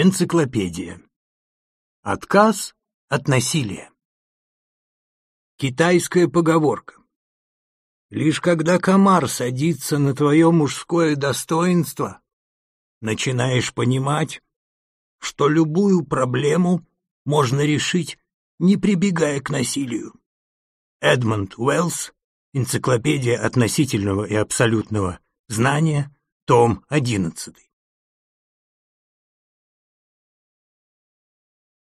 Энциклопедия. Отказ от насилия. Китайская поговорка. Лишь когда комар садится на твое мужское достоинство, начинаешь понимать, что любую проблему можно решить, не прибегая к насилию. Эдмонд Уэллс, Энциклопедия относительного и абсолютного знания, том 11.